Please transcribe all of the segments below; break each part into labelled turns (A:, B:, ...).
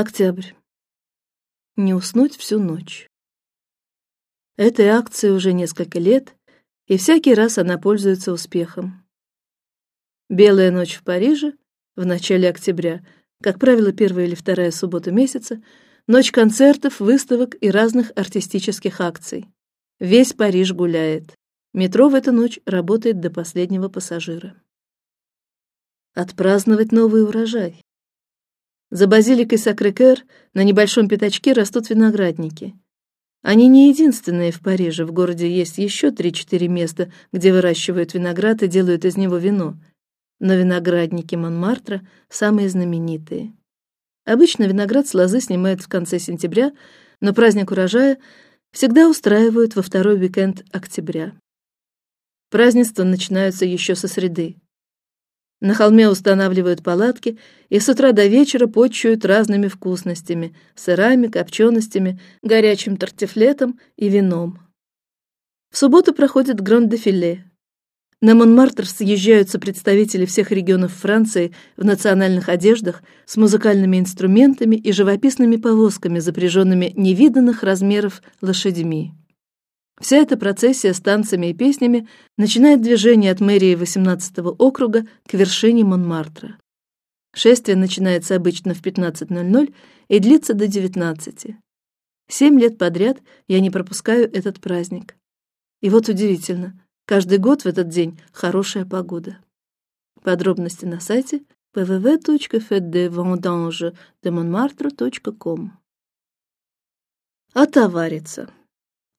A: Октябрь. Не уснуть всю ночь. Этой акции уже несколько лет, и всякий раз она пользуется успехом. Белая ночь в Париже в начале октября, как правило, первая или вторая суббота месяца, ночь концертов, выставок и разных артистических акций. Весь Париж гуляет. Метро в эту ночь работает до последнего пассажира. Отпраздновать новый урожай. За базиликой Сакрекер на небольшом пятачке растут виноградники. Они не единственные в Париже. В городе есть еще три-четыре места, где выращивают виноград и делают из него вино. Но виноградники Монмартра самые знаменитые. Обычно виноград с лозы снимают в конце сентября, но праздник урожая всегда устраивают во второй уикенд октября. Празднества начинаются еще со среды. На холме устанавливают палатки и с утра до вечера почуют разными вкусностями: сырами, копченостями, горячим тортифлетом и вином. В субботу проходит гранд-дефиле. На Монмартр съезжаются представители всех регионов Франции в национальных одеждах с музыкальными инструментами и живописными повозками, запряженными невиданных размеров лошадьми. Вся эта процессия с танцами и песнями начинает движение от мэрии 18-го округа к вершине Монмартра. Шествие начинается обычно в 15:00 и длится до 19. Семь лет подряд я не пропускаю этот праздник. И вот удивительно, каждый год в этот день хорошая погода. Подробности на сайте www.feddevendange.demonmartre.com. Отовариться.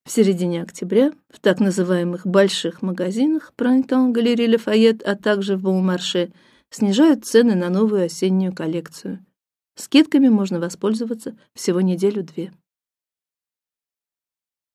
A: В середине октября в так называемых больших магазинах Printemps, Галерея Лафайет, а также в Бонмарше снижают цены на новую осеннюю коллекцию. Скидками можно воспользоваться всего неделю-две.